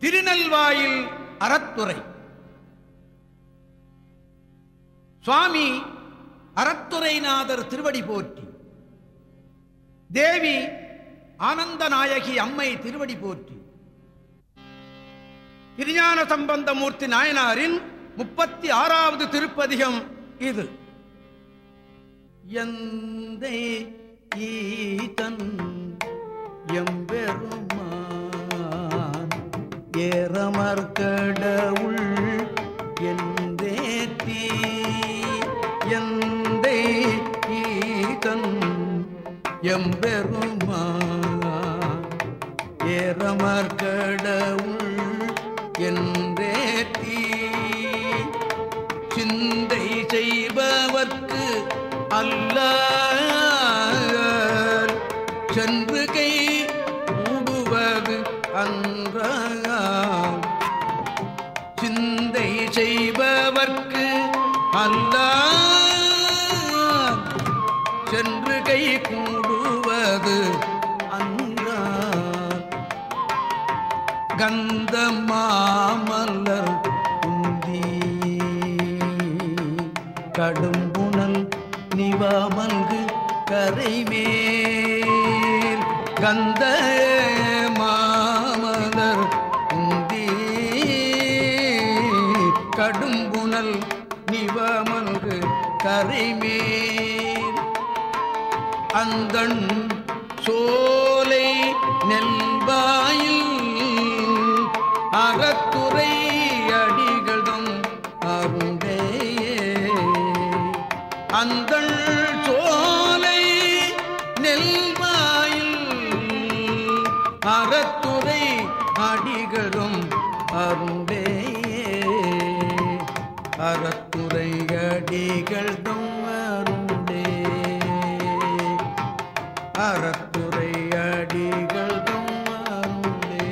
திருநெல்வாயில் அறத்துறை. சுவாமி அறத்துறைநாதர் திருவடி போற்றி. தேவி ஆனந்த நாயகி அம்மை திருவடி போற்றி. திருஞான சம்பந்தமூர்த்தி நாயனாரின் முப்பத்தி ஆறாவது திருப்பதிகம் இது. எந்த ஈதன் ஏறமர்கடவுள் என்றேத்தி எந்தை ஈதன் எம்பெருமான் ஏறமர்கடவுள் என்றேத்தி சிந்தை செய்பவர்க்கு அல்ல சென்று கை மூடுவது அன்ற. அல்ல சென்று கை கூடுவது அன்றார் கந்த மாமல்லர் உந்தி கடும்புணல் நிவாமல்கு கரைமேல் கந்த மாமலர் உந்தி கடும்புணல் நிவமன்று கரிமேல். அந்தன் சோலை நெல்வாயில் அறத்துறை அடிகளும் அருண்டே அந்தன் அடிகளும் அருண்டே அறத்துறை அடிகளும் அருளே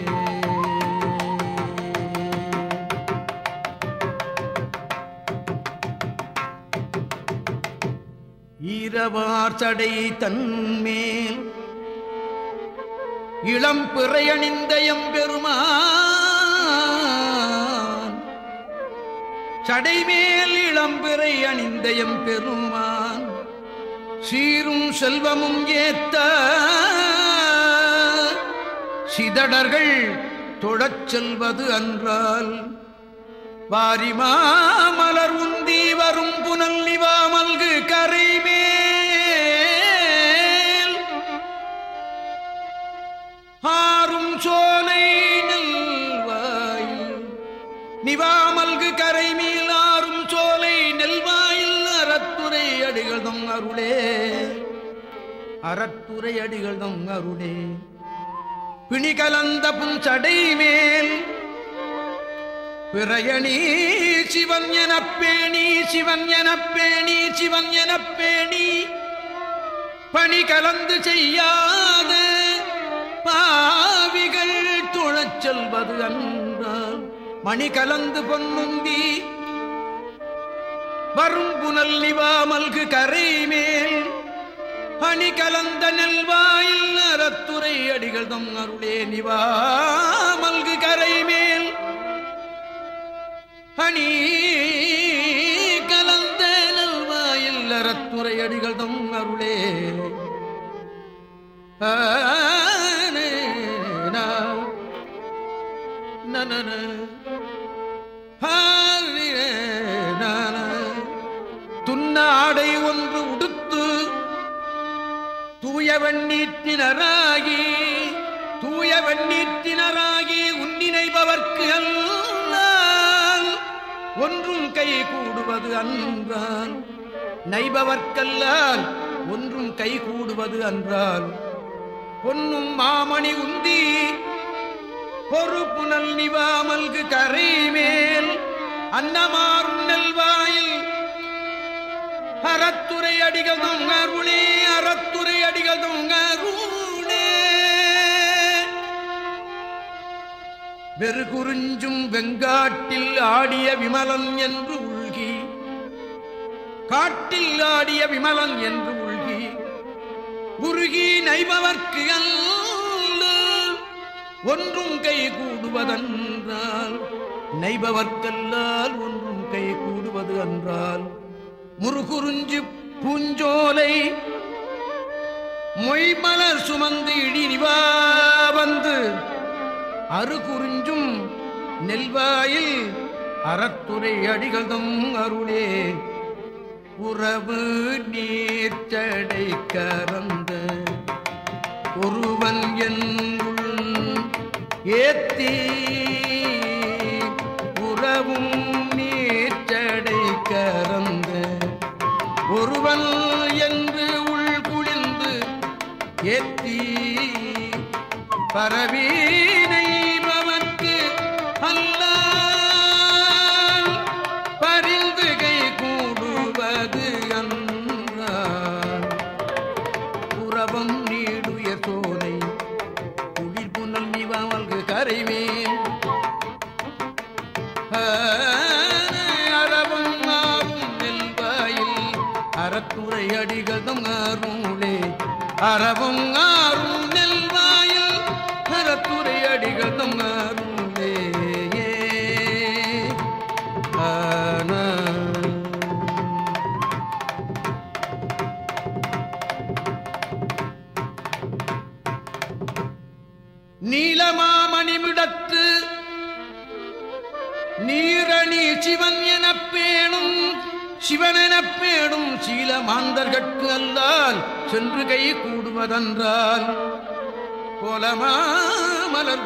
இரவார் சடை தன்மேல் இளம் பிறையணிந்த எம்பெருமான் சடைமேல் இளம்பிறை அணிந்த எம்பெருமான் சீரும் செல்வமும் ஏத்த சிதடர்கள் தொழச் செல்வது அன்றால். வாரிமாமலர் உந்தி வரும் புனல் நிவாமல்கு கரைமேல். ஆறும் சோலை நெல்வாயில் நிவா அறத்துறை அடிகளும் அருளே. பிணி கலந்த புஞ்சடை மேல் பிறையணி சிவன் எனப் பேணி சிவன் எனப் பேணி சிவன் எனப் பேணி பணி கலந்து செய்யாத பாவிகள் துழச் செல்வது அன்றால் மணி கலந்து பொன்னுந்தி வரும் புனல் நிவாமல்கு கரை மேல் அணி கலந்த நெல்வாயில் அறத்துறை அடிகள் தம் அருளே நிவாமல்கு கரை மேல். அணி கலந்த நல்வாயில் அறத்துறை அடிகள் தம் அருளே. ஆனே நா. ஒன்று உடு தூய வெண்ணீற்றினராகி தூய வெண்ணீற்றினராகி உன்னினைபவர்க்கு அல்லால் ஒன்றும் கை கூடுவது அன்றால் நைபவர்க்கல்லால் ஒன்றும் கை கூடுவது அன்றால் பொன்னும் மாமணி உந்தி பொறுப்புணல் நிவாமல்கு கரை மேல் அன்னமாறும் நெல்வாயில் அறத்துறை அடிகள் தொங்கருளே அறத்துறை அடிகள் தொங்கருளே வெறுகுறிஞ்சும் வெங்காட்டில் ஆடிய விமலன் என்று உள்கி காட்டில் ஆடிய விமலன் என்று உள்கி உருகி நைபவர்க்கு அல்ல ஒன்றும் கை கூடுவதென்றால் நெய்பவர்க்கல்லால் ஒன்றும் கை கூடுவது என்றால் முருகுறிஞ்சி பூஞ்சோலை மொய்மலர் சுமந்து இடி நிவா வந்து அருகுறிஞ்சும் நெல்வாயில் அறத்துறை அடிகளும் அருளே. உறவு நீர்ச்சடை கறந்த ஒருவன் என் ஏத்தி உறவும் பரவீனை பவர்க்கு அல்ல பரிந்துகை கூடுவது புறவம் நீடுய சோலை குளிர் புனல் நிவாமல்கு கரைவேன். அறவும் ஆறும் நெல்வாயில் அறத்துறை அடிகளும் அருளே அறவும் ஆறும் சிவன் எனப் சீல மாந்தர்கட்கு அல்லால் சென்று கை கூடுவதென்றால்? கோலமா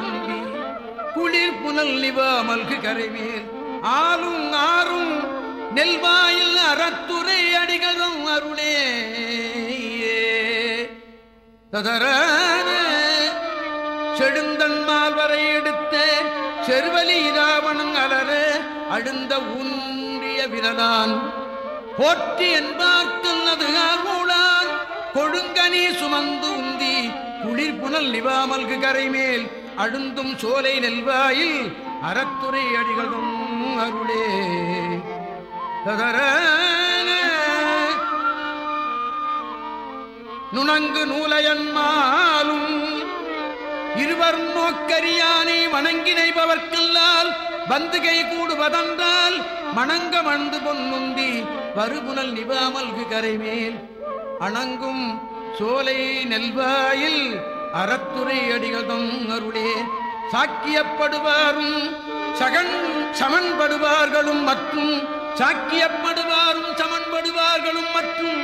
உண்டி குளிர் புனல் நிவாமல்கு கரைவேல் ஆளும் ஆறும் நெல்வாயில் அறத்துறை அடிகளும் அருளே. ததரான செடுந்தன்மால் வரை எடுத்த செருவலி ராவணன் அலர அழுந்த ஊன்றிய விரலான் போற்றி என்பார்க்கல்லது ஆர்மூளான் கொழுங்கனி சுமந்து உந்தி. குளிர் புனல் நிவாமல்கு கரைமேல். அழுந்தும் சோலை நெல்வாயில். அறத்துறை அடிகளும் அருளே. ததரான நுணங்கு நூலையன்மாலும் இருவர் நோக்கரியானை வணங்கினைபவர்க்கல்ல வந்து கை கூடுவதென்றால் மணங்க மணந்து பொன்னுந்தி வருபுனல் நிவாமல்கு கரைமேல். அணங்கும் சோலை நெல்வாயில் அறத்துறை அடிகளும் அருளே சாக்கியப்படுவாரும் சகன் சமன்படுவார்களும் மற்றும் சாக்கியப்படுவாரும் சமன்படுவார்களும் மற்றும்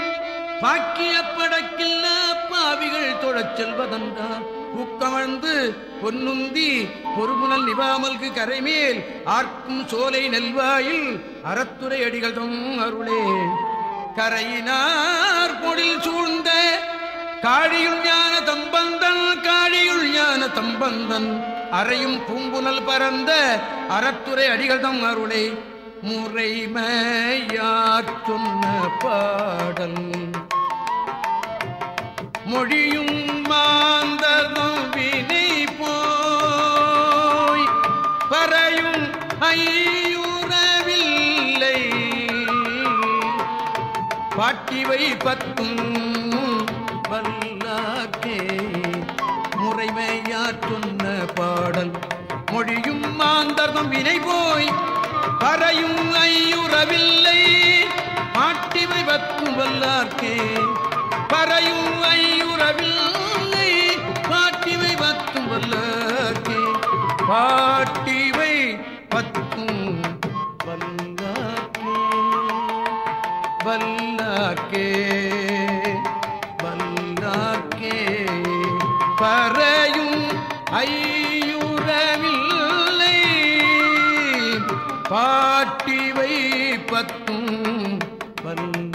பாக்கியப்படக்கில்ல பாவிகள் தொழச் செல்வதென்றால் ஊக்கமழ்ந்து பொன்னுந்தி பொறுமுனல் நிவாமல்கு கரைமேல் ஆர்க்கும் சோலை நெல்வாயில் அறத்துறை அடிகளும் அருளே. கரையினார் பொழில் சூழ்ந்த காழியுள் ஞான தம்பந்தன் காழியுள் ஞான தம்பந்தன். அறையும் பூங்குனல் பரந்த அறத்துறை அடிகளும் அருளே. முறைமையாற் சொன்ன பாடல். மொழியும் பாட்டிவை பத்தும் வல்லாக்கே முறைமையாற் பாடல் மொழியும் மாந்தர்தம் வினை போய் பறையும் ஐயுறவில்லை. மாட்டிமை பத்தும் வல்லார்க்கே பறையும் ஐயுறவில்லை. மாட்டிமை பத்தும் வல்லார்க்கே பாட்டிவை பத்து வல்லார்க்கே வல்லார்க்கே பறையும் ஐயுறவில்லை பாட்டிவை பத்தும் வல்ல